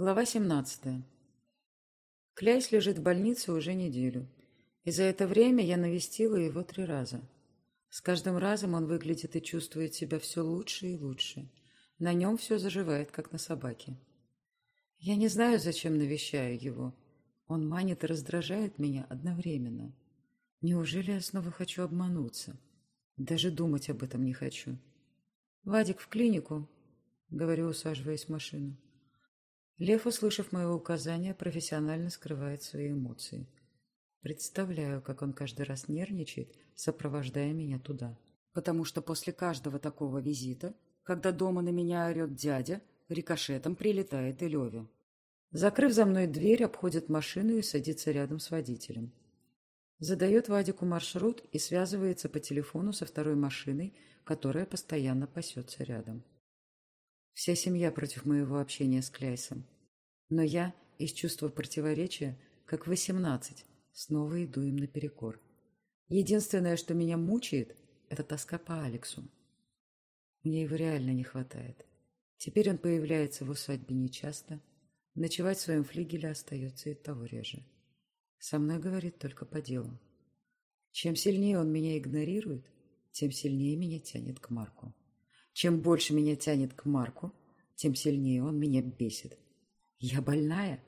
Глава 17. Кляйс лежит в больнице уже неделю. И за это время я навестила его три раза. С каждым разом он выглядит и чувствует себя все лучше и лучше. На нем все заживает, как на собаке. Я не знаю, зачем навещаю его. Он манит и раздражает меня одновременно. Неужели я снова хочу обмануться? Даже думать об этом не хочу. «Вадик, в клинику», — говорю, усаживаясь в машину. Лев, услышав мое указание, профессионально скрывает свои эмоции. Представляю, как он каждый раз нервничает, сопровождая меня туда. Потому что после каждого такого визита, когда дома на меня орет дядя, рикошетом прилетает и Леве. Закрыв за мной дверь, обходит машину и садится рядом с водителем. Задает Вадику маршрут и связывается по телефону со второй машиной, которая постоянно пасется рядом. Вся семья против моего общения с Кляйсом. Но я, из чувства противоречия, как восемнадцать, снова иду им наперекор. Единственное, что меня мучает, это тоска по Алексу. Мне его реально не хватает. Теперь он появляется в усадьбе нечасто. Ночевать в своем флигеле остается и того реже. Со мной говорит только по делу. Чем сильнее он меня игнорирует, тем сильнее меня тянет к Марку. Чем больше меня тянет к Марку, тем сильнее он меня бесит. Я больная?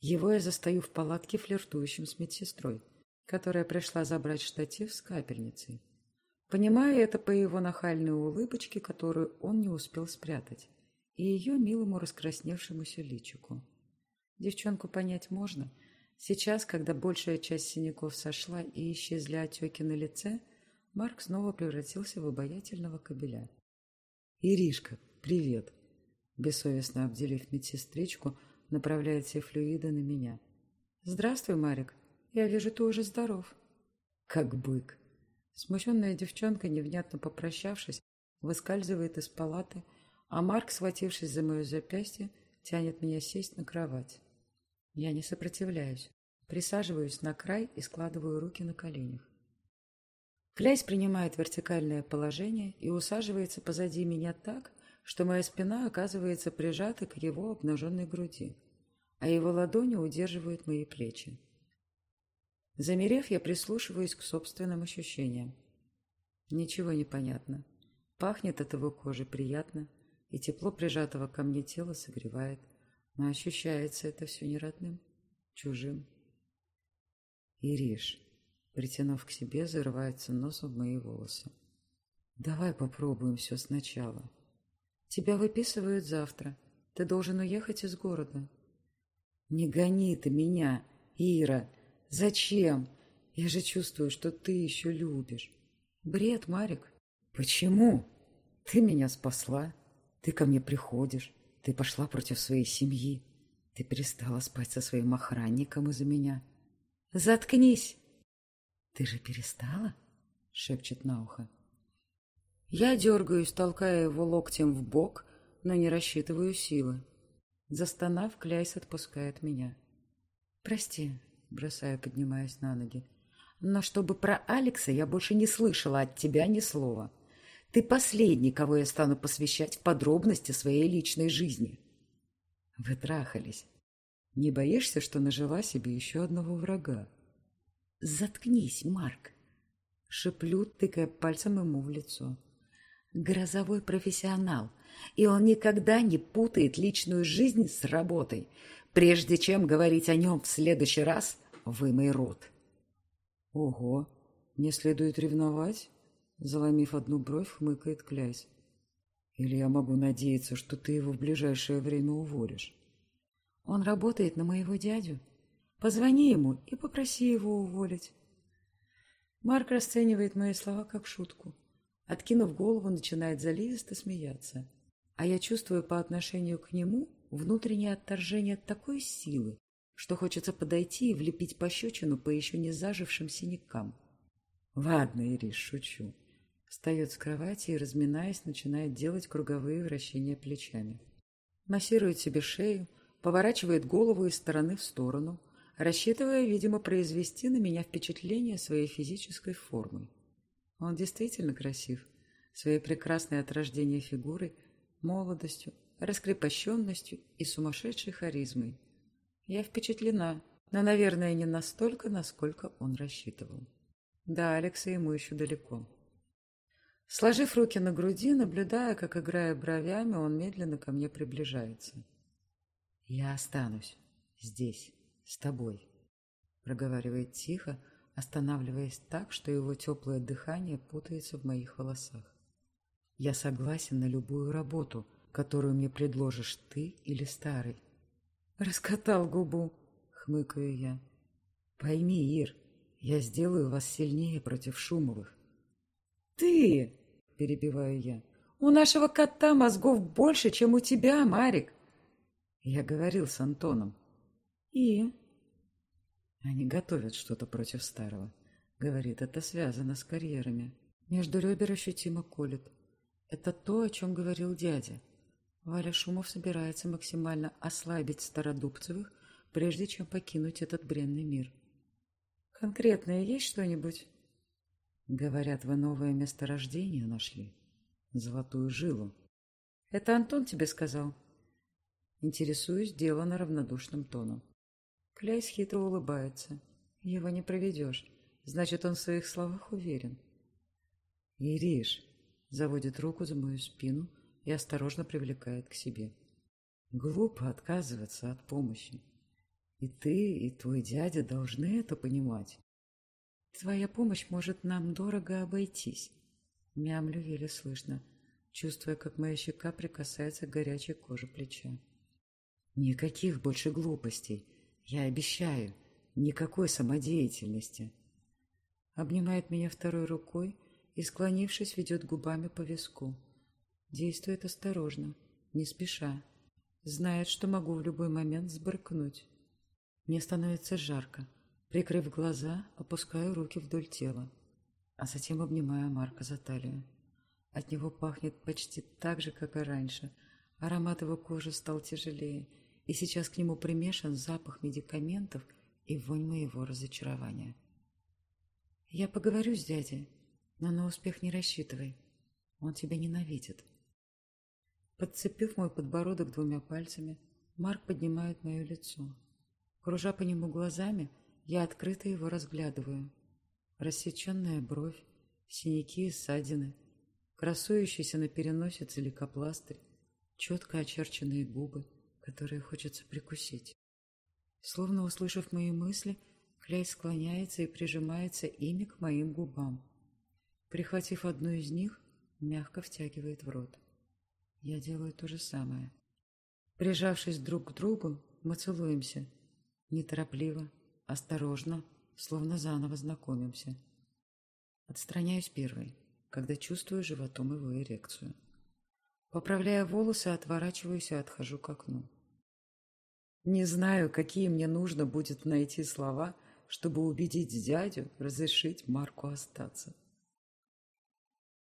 Его я застаю в палатке флиртующим с медсестрой, которая пришла забрать штатив с капельницей. Понимаю это по его нахальной улыбочке, которую он не успел спрятать, и ее милому раскрасневшемуся личику. Девчонку понять можно. Сейчас, когда большая часть синяков сошла и исчезли отеки на лице – Марк снова превратился в обаятельного кобеля. «Иришка, привет!» Бессовестно обделив медсестричку, направляет все флюиды на меня. «Здравствуй, Марик. Я вижу, ты уже здоров». «Как бык!» Смущенная девчонка, невнятно попрощавшись, выскальзывает из палаты, а Марк, схватившись за мое запястье, тянет меня сесть на кровать. Я не сопротивляюсь, присаживаюсь на край и складываю руки на коленях. Князь принимает вертикальное положение и усаживается позади меня так, что моя спина оказывается прижата к его обнаженной груди, а его ладони удерживают мои плечи. Замерев, я прислушиваюсь к собственным ощущениям. Ничего не понятно. Пахнет от его кожи приятно, и тепло прижатого ко мне тела согревает, но ощущается это все не родным, чужим. Ириш, Притянув к себе, зарывается носом в мои волосы. «Давай попробуем все сначала. Тебя выписывают завтра. Ты должен уехать из города». «Не гони ты меня, Ира! Зачем? Я же чувствую, что ты еще любишь. Бред, Марик. Почему? Ты меня спасла. Ты ко мне приходишь. Ты пошла против своей семьи. Ты перестала спать со своим охранником из-за меня. Заткнись!» «Ты же перестала?» — шепчет на ухо. Я дергаюсь, толкая его локтем в бок, но не рассчитываю силы. Застонав, Кляйс отпускает меня. «Прости», — бросаю, поднимаясь на ноги. «Но чтобы про Алекса я больше не слышала от тебя ни слова. Ты последний, кого я стану посвящать в подробности своей личной жизни». Вы трахались. Не боишься, что нажила себе еще одного врага? «Заткнись, Марк!» Шеплю, тыкая пальцем ему в лицо. «Грозовой профессионал, и он никогда не путает личную жизнь с работой. Прежде чем говорить о нем в следующий раз, вымой рот». «Ого! Мне следует ревновать?» Заломив одну бровь, хмыкает Клясь. «Или я могу надеяться, что ты его в ближайшее время уволишь?» «Он работает на моего дядю», Позвони ему и попроси его уволить. Марк расценивает мои слова как шутку. Откинув голову, начинает заливисто смеяться. А я чувствую по отношению к нему внутреннее отторжение такой силы, что хочется подойти и влепить пощечину по еще не зажившим синякам. Ладно, Ириш, шучу. Встает с кровати и, разминаясь, начинает делать круговые вращения плечами. Массирует себе шею, поворачивает голову из стороны в сторону, рассчитывая, видимо, произвести на меня впечатление своей физической формой. Он действительно красив, своей прекрасной от рождения фигурой, молодостью, раскрепощенностью и сумасшедшей харизмой. Я впечатлена, но, наверное, не настолько, насколько он рассчитывал. Да, Алекса ему еще далеко. Сложив руки на груди, наблюдая, как, играя бровями, он медленно ко мне приближается. «Я останусь здесь, с тобой», — проговаривает тихо, останавливаясь так, что его теплое дыхание путается в моих волосах. «Я согласен на любую работу, которую мне предложишь ты или старый». «Раскатал губу», — хмыкаю я. «Пойми, Ир, я сделаю вас сильнее против Шумовых». «Ты!» — перебиваю я. «У нашего кота мозгов больше, чем у тебя, Марик!» Я говорил с Антоном. «И?» Они готовят что-то против старого. Говорит, это связано с карьерами. Между ребер ощутимо колет. Это то, о чем говорил дядя. Валя Шумов собирается максимально ослабить Стародубцевых, прежде чем покинуть этот бренный мир. Конкретное есть что-нибудь? Говорят, вы новое месторождение нашли. Золотую жилу. Это Антон тебе сказал? Интересуюсь делано равнодушным тоном. Кляйс хитро улыбается. Его не проведешь. Значит, он в своих словах уверен. Ириш заводит руку за мою спину и осторожно привлекает к себе. Глупо отказываться от помощи. И ты, и твой дядя должны это понимать. Твоя помощь может нам дорого обойтись. Мямлю еле слышно, чувствуя, как моя щека прикасается к горячей коже плеча. Никаких больше глупостей. Я обещаю, никакой самодеятельности. Обнимает меня второй рукой и, склонившись, ведет губами по виску. Действует осторожно, не спеша. Знает, что могу в любой момент сбрыкнуть. Мне становится жарко. Прикрыв глаза, опускаю руки вдоль тела, а затем обнимаю Марка за талию. От него пахнет почти так же, как и раньше. Аромат его кожи стал тяжелее, и сейчас к нему примешан запах медикаментов и вонь моего разочарования. Я поговорю с дядей, но на успех не рассчитывай. Он тебя ненавидит. Подцепив мой подбородок двумя пальцами, Марк поднимает мое лицо. Кружа по нему глазами, я открыто его разглядываю. Рассеченная бровь, синяки и ссадины, красующийся на переносице лейкопластырь, четко очерченные губы, которые хочется прикусить. Словно услышав мои мысли, Кляй склоняется и прижимается ими к моим губам. Прихватив одну из них, мягко втягивает в рот. Я делаю то же самое. Прижавшись друг к другу, мы целуемся. Неторопливо, осторожно, словно заново знакомимся. Отстраняюсь первой, когда чувствую животом его эрекцию. Поправляя волосы, отворачиваюсь и отхожу к окну. Не знаю, какие мне нужно будет найти слова, чтобы убедить дядю разрешить Марку остаться.